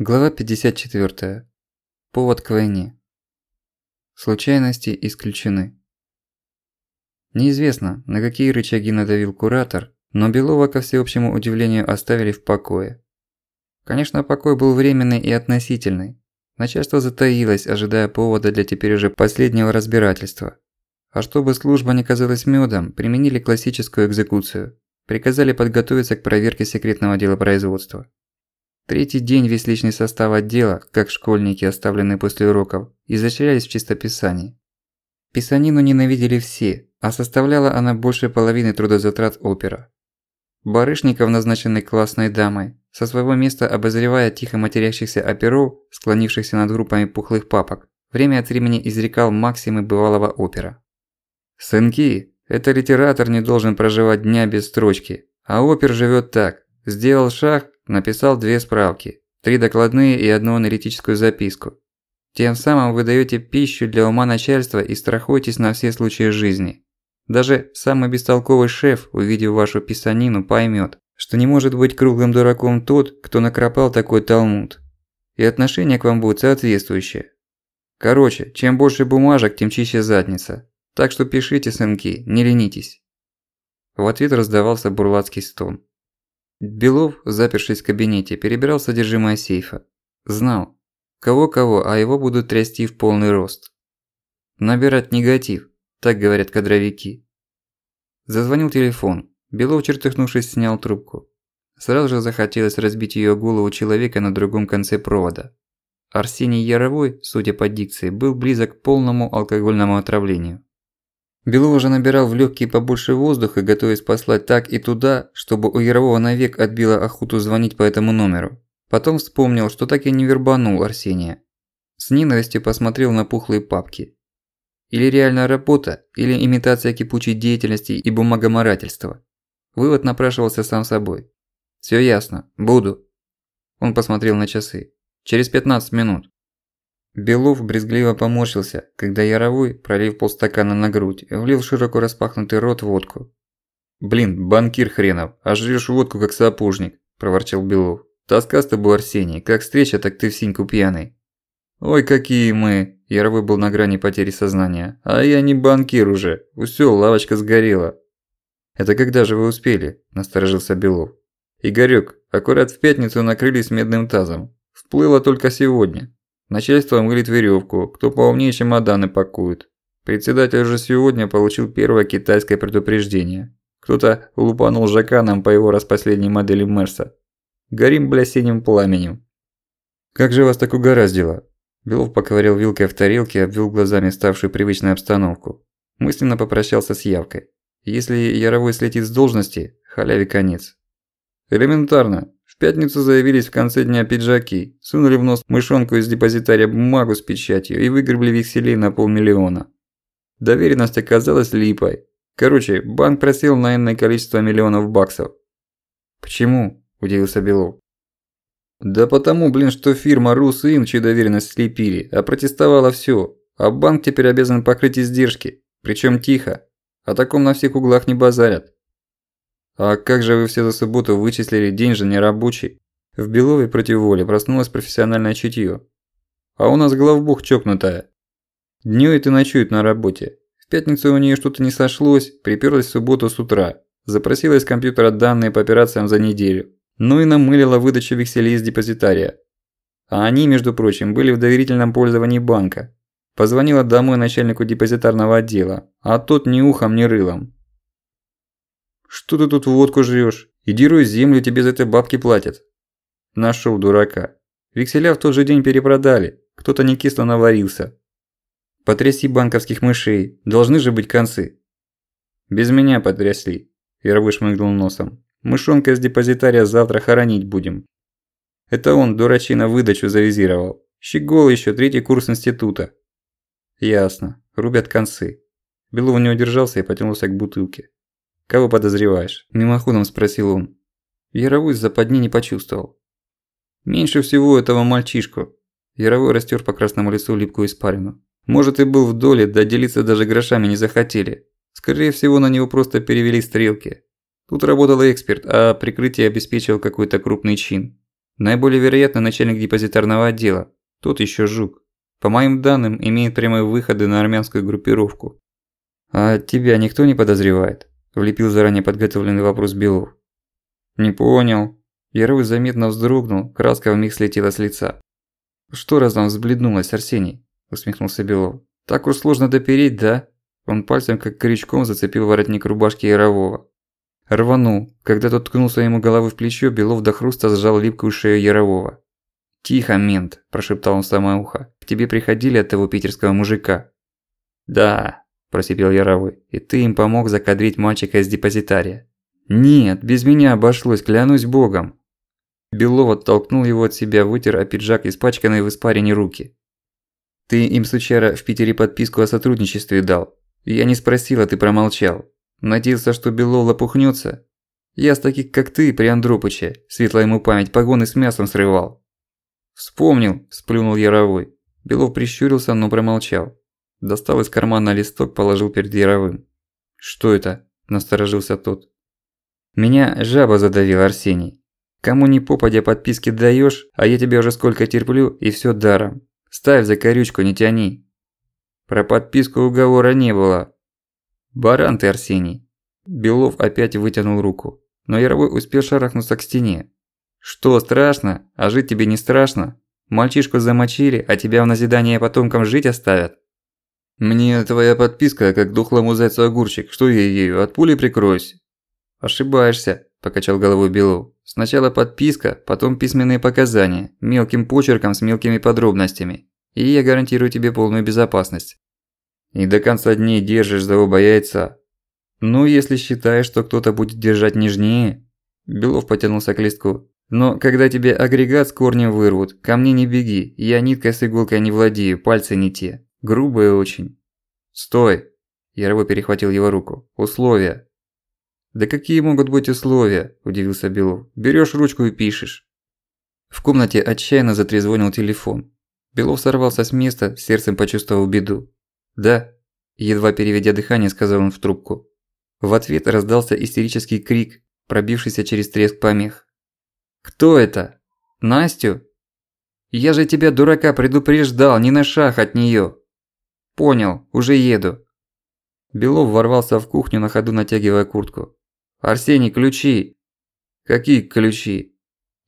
Глава 54. Повод к войне. Случайности исключены. Неизвестно, на какие рычаги надавил куратор, но Белова, ко всеобщему удивлению, оставили в покое. Конечно, покой был временный и относительный. Начальство затаилось, ожидая повода для теперь уже последнего разбирательства. А чтобы служба не казалась мёдом, применили классическую экзекуцию. Приказали подготовиться к проверке секретного дела производства. Третий день весь личный состав отдела, как школьники, оставленные после уроков, изощрялись в чистописании. Писанину ненавидели все, а составляла она больше половины трудозатрат опера. Барышников, назначенный классной дамой, со своего места обозревая тихо матерящихся оперов, склонившихся над группами пухлых папок, время от времени изрекал максимы бывалого опера. «Сынки, это литератор не должен проживать дня без строчки, а опер живет так. Сделал шаг, написал две справки, три докладные и одну аналитическую записку. Тем самым вы даёте пищу для ума начальства и страхуетесь на все случаи жизни. Даже самый бестолковый шеф, увидев вашу писанину, поймёт, что не может быть круглым дураком тот, кто накропал такой талмуд. И отношение к вам будет соответствующее. Короче, чем больше бумажек, тем чище задница. Так что пишите, сынки, не ленитесь. В ответ раздавался бурлацкий стон. Белов, запершись в кабинете, перебирал содержимое сейфа. Знал. Кого-кого, а его будут трясти в полный рост. Набирать негатив, так говорят кадровики. Зазвонил телефон. Белов, чертыхнувшись, снял трубку. Сразу же захотелось разбить её голову человека на другом конце провода. Арсений Яровой, судя по дикции, был близок к полному алкогольному отравлению. Белов уже набирал в легкие побольше воздуха, готовясь послать так и туда, чтобы у Ярового навек отбила охоту звонить по этому номеру. Потом вспомнил, что так и не вербанул Арсения. С ненавистью посмотрел на пухлые папки. Или реальная работа, или имитация кипучей деятельности и бумагоморательства. Вывод напрашивался сам собой. Всё ясно, буду. Он посмотрел на часы. Через 15 минут. Белов брезгливо поморщился, когда Яровой, пролив полстакана на грудь, влил в широко распахнутый рот водку. «Блин, банкир хренов, а жрёшь водку как сапожник», – проворчал Белов. «Тоска с тобой, Арсений, как встреча, так ты в синьку пьяный». «Ой, какие мы!» – Яровой был на грани потери сознания. «А я не банкир уже, усё, лавочка сгорела». «Это когда же вы успели?» – насторожился Белов. «Игорёк, аккурат в пятницу накрылись медным тазом. Всплыло только сегодня. Начальство мылит веревку, кто поумнее чемоданы пакует. Председатель же сегодня получил первое китайское предупреждение. Кто-то лупанул жаканом по его распоследней модели Мерса. Горим, бля, синим пламенем. «Как же вас так угораздило?» Белов поковырял вилкой в тарелке, обвел глазами ставшую привычную обстановку. Мысленно попрощался с явкой. Если Яровой слетит с должности, халяве конец. Элементарно. В пятницу заявились в конце дня пиджаки, сунули в нос мышонку из депозитария бумагу с печатью и выгребли векселей на полмиллиона. Доверенность оказалась липой. Короче, банк просил на энное количество миллионов баксов. «Почему?» – удивился Белов. «Да потому, блин, что фирма «Русин», чью доверенность слепили, а протестовала всё, а банк теперь обязан покрыть издержки, причём тихо. О таком на всех углах не базарят. «А как же вы все за субботу вычислили день же нерабочий?» В Белове против воли проснулось профессиональное чутье. «А у нас главбух чокнутая. Днюет и ночует на работе. В пятницу у нее что-то не сошлось, приперлась в субботу с утра. Запросила из компьютера данные по операциям за неделю. Ну и намылила выдачу векселей из депозитария. А они, между прочим, были в доверительном пользовании банка. Позвонила домой начальнику депозитарного отдела, а тот ни ухом, ни рылом. Что ты тут водку жрёшь? Иди рой землю, тебе за это бабки платят. Нашёл дурака. Векселя в тот же день перепродали. Кто-то не кисло наварился. Потряси банковских мышей. Должны же быть концы. Без меня потрясли. Яровой шмыгнул носом. Мышонка из депозитария завтра хоронить будем. Это он, дурачина, выдачу завизировал. Щегол ещё, третий курс института. Ясно. Рубят концы. Белов не удержался и потянулся к бутылке. «Кого подозреваешь?» – мимоходом спросил он. Яровой западни не почувствовал. «Меньше всего этого мальчишку». Яровой растер по красному лицу липкую испарину. «Может и был в доле, да делиться даже грошами не захотели. Скорее всего, на него просто перевели стрелки. Тут работал эксперт, а прикрытие обеспечивал какой-то крупный чин. Наиболее вероятно начальник депозитарного отдела. Тот еще жук. По моим данным, имеет прямые выходы на армянскую группировку. А тебя никто не подозревает? Влепил заранее подготовленный вопрос Белов. Не понял. Яровой заметно вздрогнул, краска вмиг слетела с лица. «Что раз там взбледнулась, Арсений?» – усмехнулся Белов. «Так уж сложно допереть, да?» Он пальцем как крючком зацепил воротник рубашки Ярового. Рванул. Когда тот ткнулся ему головой в плечо, Белов до хруста сжал липкую шею Ярового. «Тихо, мент», – прошептал он в самое ухо. «К тебе приходили от того питерского мужика?» «Да», – просипел Яровой. «И ты им помог закадрить мальчика из депозитария». «Нет, без меня обошлось, клянусь богом». Белов оттолкнул его от себя, вытер о пиджак испачканные в испарине руки. «Ты им, сучара, в Питере подписку о сотрудничестве дал. Я не спросил, а ты промолчал. Надеялся, что Белов лопухнется. Я с таких, как ты, при Андропыче, светлая ему память, погоны с мясом срывал». «Вспомнил», – сплюнул Яровой. Белов прищурился, но промолчал. Достал из кармана листок, положил перед Яровым. «Что это?» – насторожился тот. Меня жаба задавила, Арсений. Кому ни попадя подписки даёшь, а я тебе уже сколько терплю, и всё даром. Ставь за корючку, не тяни. Про подписку уговора не было. Баран ты, Арсений. Белов опять вытянул руку, но Яровой успел шарахнуться к стене. Что, страшно? А жить тебе не страшно? Мальчишку замочили, а тебя в назидание потомкам жить оставят? Мне твоя подписка, как духлому зайцу огурчик, что я ею, от пули прикроюсь? «Ошибаешься», – покачал головой Белов. «Сначала подписка, потом письменные показания, мелким почерком с мелкими подробностями. И я гарантирую тебе полную безопасность. И до конца дней держишь за оба яйца. Ну, если считаешь, что кто-то будет держать нежнее...» Белов потянулся к листку. «Но когда тебе агрегат с корнем вырвут, ко мне не беги, я ниткой с иголкой не владею, пальцы не те. Грубые очень». «Стой!» Яровой перехватил его руку. «Условия. «Да какие могут быть условия?» – удивился Белов. «Берёшь ручку и пишешь». В комнате отчаянно затрезвонил телефон. Белов сорвался с места, сердцем почувствовал беду. «Да», – едва переведя дыхание, сказал он в трубку. В ответ раздался истерический крик, пробившийся через треск помех. «Кто это? Настю? Я же тебя, дурака, предупреждал, не на шаг от неё!» «Понял, уже еду». Белов ворвался в кухню на ходу, натягивая куртку. «Арсений, ключи!» «Какие ключи?»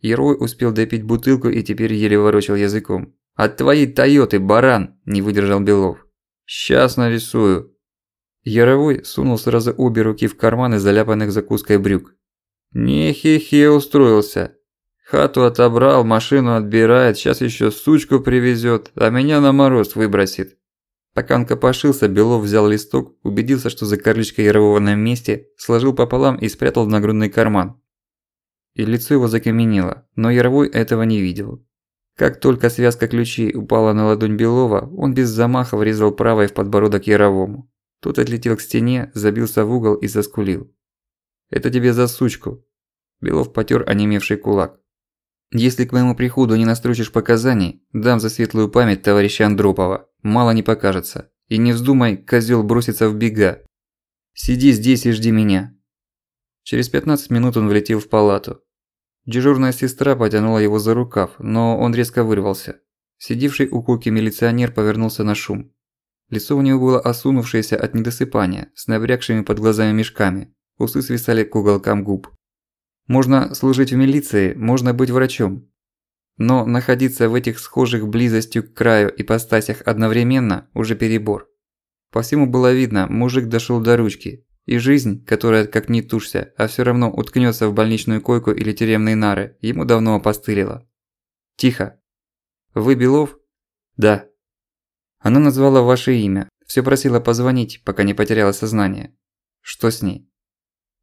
Ерой успел допить бутылку и теперь еле ворочал языком. «От твоей Тойоты, баран!» – не выдержал Белов. «Сейчас нарисую!» Яровой сунул сразу обе руки в карманы заляпанных закуской брюк. «Не устроился. Хату отобрал, машину отбирает, сейчас еще сучку привезет, а меня на мороз выбросит. Пока он копошился, Белов взял листок, убедился, что за карличкой Ярового на месте, сложил пополам и спрятал в нагрудный карман. И лицо его закаменело, но Яровой этого не видел. Как только связка ключей упала на ладонь Белова, он без замаха врезал правой в подбородок Яровому. Тот отлетел к стене, забился в угол и заскулил. «Это тебе за сучку!» Белов потер онемевший кулак. Если к моему приходу не настрочишь показаний, дам за светлую память товарища Андропова. Мало не покажется. И не вздумай, козёл, броситься в бега. Сиди здесь и жди меня. Через 15 минут он влетел в палату. Дежурная сестра потянула его за рукав, но он резко вырвался. Сидевший у койки милиционер повернулся на шум. Лицо у него было осунувшееся от недосыпания, с набрякшими под глазами мешками. Усы свисали к уголкам губ. Можно служить в милиции, можно быть врачом. Но находиться в этих схожих близостью к краю ипостасях одновременно уже перебор. По всему было видно, мужик дошёл до ручки, и жизнь, которая как ни тушься, а всё равно уткнётся в больничную койку или тюремные нары, ему давно опостылила. Тихо. Вы Белов? Да. Она назвала ваше имя, всё просила позвонить, пока не потеряла сознание. Что с ней?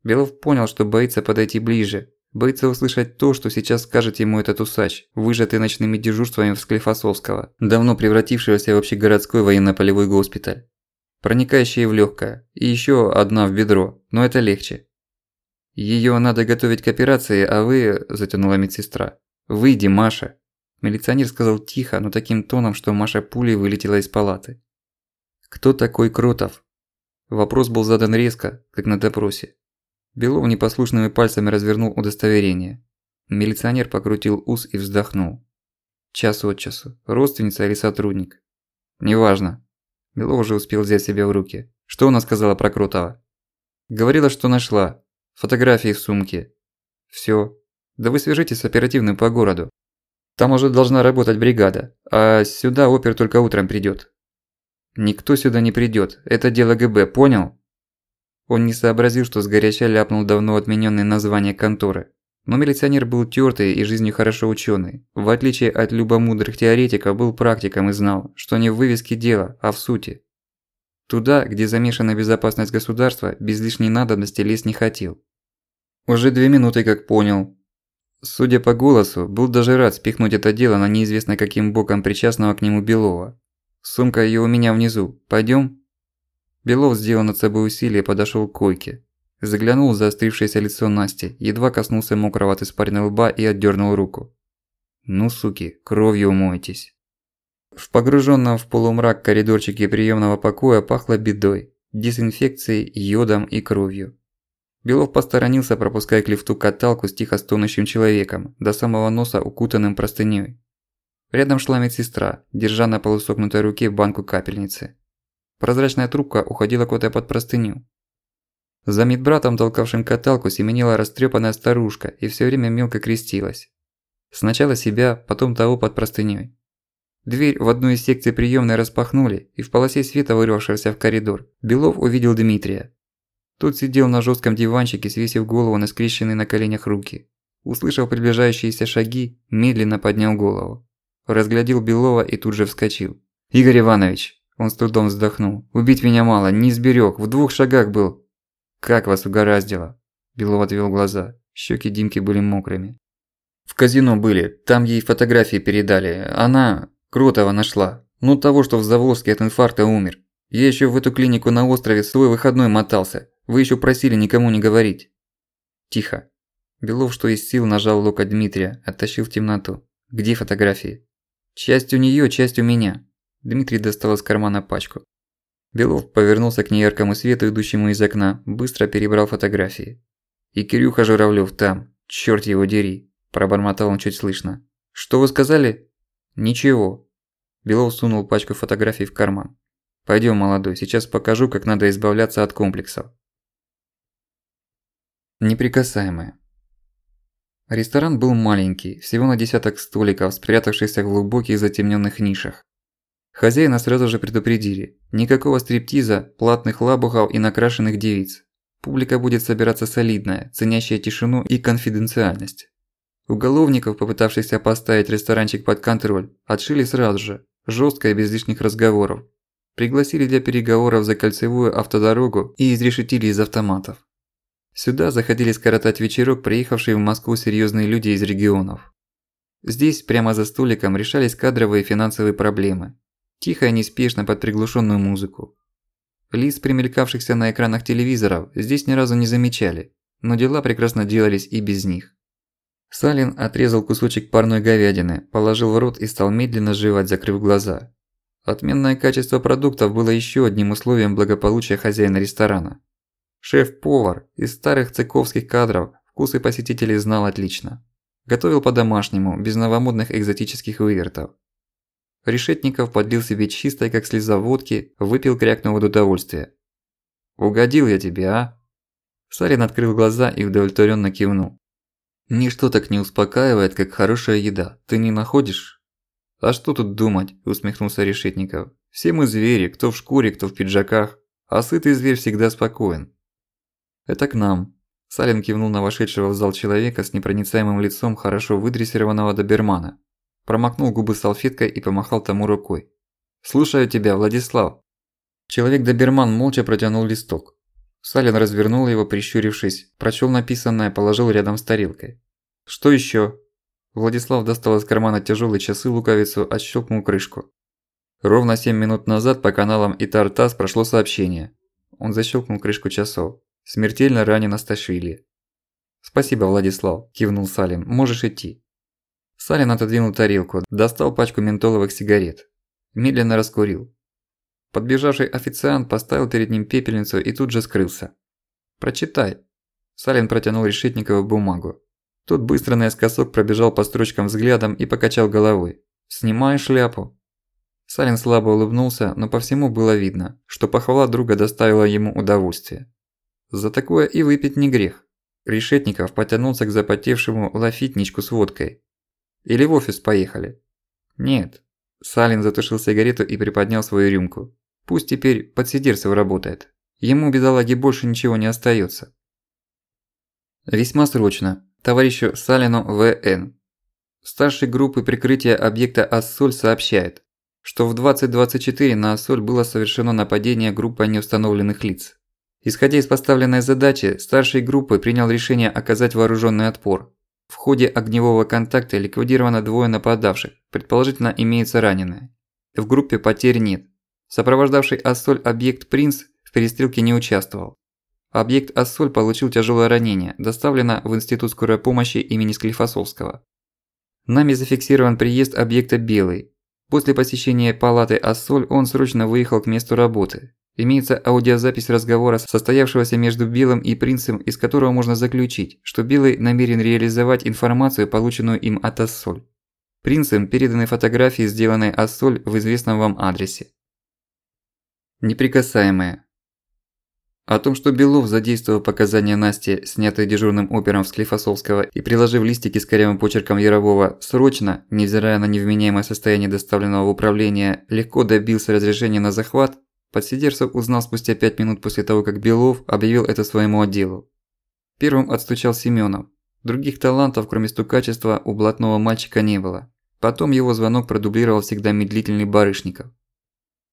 Белов понял, что боится подойти ближе, боится услышать то, что сейчас скажет ему этот усач, выжатый ночными дежурствами в Склифосовского, давно превратившегося в общегородской военно-полевой госпиталь. Проникающая в легкое, и еще одна в бедро, но это легче. Ее надо готовить к операции, а вы, затянула медсестра. Выйди, Маша. Милиционер сказал тихо, но таким тоном, что Маша пулей вылетела из палаты. Кто такой Кротов? Вопрос был задан резко, как на допросе. Белов непослушными пальцами развернул удостоверение. Милиционер покрутил ус и вздохнул. Час от часу. Родственница или сотрудник? Неважно. Белов уже успел взять себя в руки. Что она сказала про Крутого? Говорила, что нашла. Фотографии в сумке. Всё. Да вы свяжитесь с оперативным по городу. Там уже должна работать бригада, а сюда опер только утром придёт. Никто сюда не придёт. Это дело ГБ, понял? Он не сообразил, что сгоряча ляпнул давно отменённое название конторы. Но милиционер был тёртый и жизнью хорошо учёный. В отличие от любомудрых теоретиков, был практиком и знал, что не в вывеске дело, а в сути. Туда, где замешана безопасность государства, без лишней надобности лезть не хотел. Уже две минуты как понял. Судя по голосу, был даже рад спихнуть это дело на неизвестно каким боком причастного к нему Белова. Сумка её у меня внизу. Пойдём? Белов сделал над собой усилие, подошёл к койке. Заглянул в заострившееся лицо Насти, едва коснулся мокрого от испарины лба и отдёрнул руку. «Ну, суки, кровью умойтесь». В погруженном в полумрак коридорчике приемного покоя пахло бедой, дезинфекцией, йодом и кровью. Белов посторонился, пропуская к лифту каталку с тихо стонущим человеком, до самого носа укутанным простынёй. Рядом шла медсестра, держа на полусогнутой руке банку капельницы. Прозрачная трубка уходила куда-то под простыню. За медбратом, толкавшим каталку, семенила растрёпанная старушка и всё время мелко крестилась. Сначала себя, потом того под простынёй. Дверь в одну из секций приёмной распахнули, и в полосе света, вырвавшегося в коридор, Белов увидел Дмитрия. Тот сидел на жёстком диванчике, свесив голову на скрещенные на коленях руки. Услышав приближающиеся шаги, медленно поднял голову. Разглядел Белова и тут же вскочил. «Игорь Иванович!» Он с трудом вздохнул. «Убить меня мало, не сберег, в двух шагах был. «Как вас угораздило?» Белов отвел глаза. Щеки Димки были мокрыми. «В казино были, там ей фотографии передали. Она Кротова нашла. Ну того, что в Заволжске от инфаркта умер. Я еще в эту клинику на острове свой выходной мотался. Вы еще просили никому не говорить». «Тихо». Белов, что из сил, нажал локоть Дмитрия, оттащил в темноту. «Где фотографии?» «Часть у неё, часть у меня». Дмитрий достал из кармана пачку. Белов повернулся к неяркому свету, идущему из окна, быстро перебрал фотографии. «И Кирюха Журавлёв там, чёрт его дери!» – пробормотал он чуть слышно. «Что вы сказали?» «Ничего». Белов сунул пачку фотографий в карман. «Пойдём, молодой, сейчас покажу, как надо избавляться от комплексов». Неприкасаемые. Ресторан был маленький, всего на десяток столиков, спрятавшихся в глубоких затемненных нишах. Хозяина сразу же предупредили. Никакого стриптиза, платных лабухов и накрашенных девиц. Публика будет собираться солидная, ценящая тишину и конфиденциальность. Уголовников, попытавшихся поставить ресторанчик под контроль, отшили сразу же, жестко и без лишних разговоров. Пригласили для переговоров за кольцевую автодорогу и изрешетили из автоматов. Сюда заходили скоротать вечерок приехавшие в Москву серьёзные люди из регионов. Здесь, прямо за столиком, решались кадровые и финансовые проблемы, Тихо и неспешно под приглушенную музыку. Лиц, примелькавшихся на экранах телевизоров, здесь ни разу не замечали, но дела прекрасно делались и без них. Салин отрезал кусочек парной говядины, положил в рот и стал медленно жевать, закрыв глаза. Отменное качество продуктов было еще одним условием благополучия хозяина ресторана. Шеф-повар из старых цыковских кадров вкусы посетителей знал отлично. Готовил по-домашнему, без новомодных экзотических вывертов. Решетников подлил себе чистой, как слеза водки, выпил крякнув от удовольствия. «Угодил я тебе, а?» Сарин открыл глаза и удовлетворенно кивнул. «Ничто так не успокаивает, как хорошая еда. Ты не находишь?» «А что тут думать?» – усмехнулся Решетников. «Все мы звери, кто в шкуре, кто в пиджаках. А сытый зверь всегда спокоен». «Это к нам». Салин кивнул на вошедшего в зал человека с непроницаемым лицом хорошо выдрессированного добермана, Промокнул губы салфеткой и помахал тому рукой. «Слушаю тебя, Владислав». Человек-доберман молча протянул листок. Салин развернул его, прищурившись, прочёл написанное, положил рядом с тарелкой. «Что ещё?» Владислав достал из кармана тяжёлые часы луковицу, отщёлкнул крышку. Ровно 7 минут назад по каналам Итар-ТАСС прошло сообщение. Он защёлкнул крышку часов. Смертельно ранен Асташвили. «Спасибо, Владислав», – кивнул Салин. «Можешь идти». Салин отодвинул тарелку, достал пачку ментоловых сигарет. Медленно раскурил. Подбежавший официант поставил перед ним пепельницу и тут же скрылся. «Прочитай». Салин протянул Решетникову бумагу. Тот быстро наискосок пробежал по строчкам взглядом и покачал головой. «Снимай шляпу». Салин слабо улыбнулся, но по всему было видно, что похвала друга доставила ему удовольствие. За такое и выпить не грех. Решетников потянулся к запотевшему лафитничку с водкой. «Или в офис поехали?» «Нет». Салин затушил сигарету и приподнял свою рюмку. «Пусть теперь подсидерцев работает. Ему, бедолаге, больше ничего не остается. Весьма срочно. Товарищу Салину В.Н. Старший группы прикрытия объекта Ассоль сообщает, что в 2024 на Ассоль было совершено нападение группой неустановленных лиц. Исходя из поставленной задачи, старший группы принял решение оказать вооруженный отпор. В ходе огневого контакта ликвидировано двое нападавших, предположительно имеются раненые. В группе потерь нет. Сопровождавший Ассоль объект «Принц» в перестрелке не участвовал. Объект Ассоль получил тяжелое ранение, доставлено в Институт скорой помощи имени Склифосовского. Нами зафиксирован приезд объекта Белый. После посещения палаты Ассоль он срочно выехал к месту работы. Имеется аудиозапись разговора, состоявшегося между Белым и Принцем, из которого можно заключить, что Белый намерен реализовать информацию, полученную им от Ассоль. Принцем переданы фотографии, сделанные Ассоль в известном вам адресе. Неприкасаемые. О том, что Белов, задействовав показания Насти, снятые дежурным опером Склифосовского и приложив листики с корявым почерком Ярового, срочно, невзирая на невменяемое состояние доставленного в управление, легко добился разрешения на захват, Подсидерцев узнал спустя пять минут после того, как Белов объявил это своему отделу. Первым отстучал Семёнов. Других талантов, кроме стукачества, у блатного мальчика не было. Потом его звонок продублировал всегда медлительный Барышников.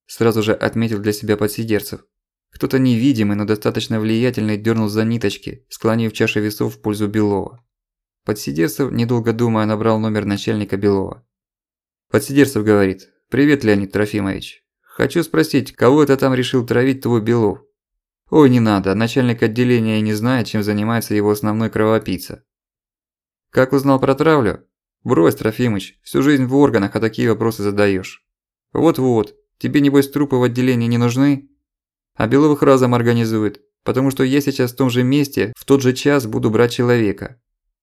Сразу же отметил для себя подсидерцев. Кто-то невидимый, но достаточно влиятельный дернул за ниточки, склонив чаши весов в пользу Белова. Подсидерцев, недолго думая, набрал номер начальника Белова. Подсидерцев говорит, «Привет, Леонид Трофимович. Хочу спросить, кого это там решил травить твой Белов?» «Ой, не надо, начальник отделения и не знает, чем занимается его основной кровопийца». «Как узнал про травлю?» «Брось, Трофимыч, всю жизнь в органах, а такие вопросы задаешь. «Вот-вот, тебе небось трупы в отделении не нужны?» А Беловых разом организует, потому что я сейчас в том же месте, в тот же час буду брать человека.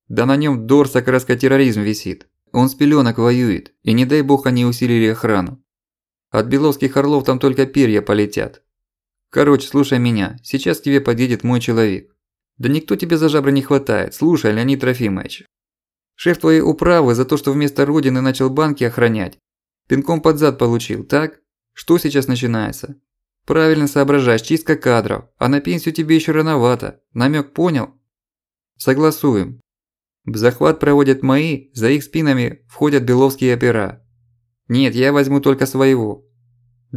Да на нем Дорса краска терроризм висит. Он с пеленок воюет, и не дай бог они усилили охрану. От беловских орлов там только перья полетят. Короче, слушай меня, сейчас к тебе подъедет мой человек. Да никто тебе за жабры не хватает, слушай, Леонид Трофимович. Шеф твоей управы за то, что вместо родины начал банки охранять. Пинком под зад получил, так? Что сейчас начинается? Правильно соображаешь, чистка кадров, а на пенсию тебе еще рановато. Намек понял? Согласуем. Захват проводят мои, за их спинами входят беловские опера. Нет, я возьму только своего.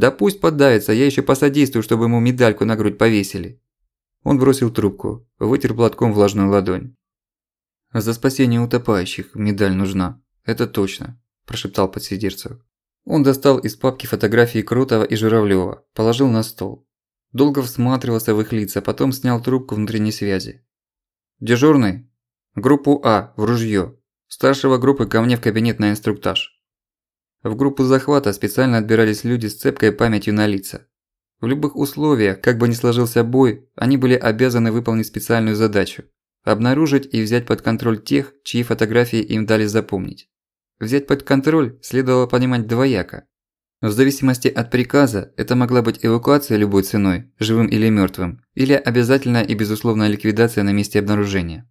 Да пусть поддается, я еще посодействую, чтобы ему медальку на грудь повесили. Он бросил трубку, вытер платком влажную ладонь. «За спасение утопающих медаль нужна, это точно», – прошептал подсидерцев. Он достал из папки фотографии Крутого и Журавлёва, положил на стол. Долго всматривался в их лица, потом снял трубку внутренней связи. «Дежурный? Группу А, в ружье. Старшего группы ко мне в кабинет на инструктаж». В группу захвата специально отбирались люди с цепкой памятью на лица. В любых условиях, как бы ни сложился бой, они были обязаны выполнить специальную задачу – обнаружить и взять под контроль тех, чьи фотографии им дали запомнить. Взять под контроль следовало понимать двояко. В зависимости от приказа, это могла быть эвакуация любой ценой, живым или мертвым, или обязательная и безусловная ликвидация на месте обнаружения.